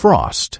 frost.